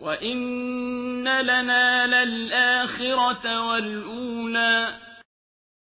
وَإِنَّ لَنَا لَلْآخِرَةَ وَالْأُولَىٰ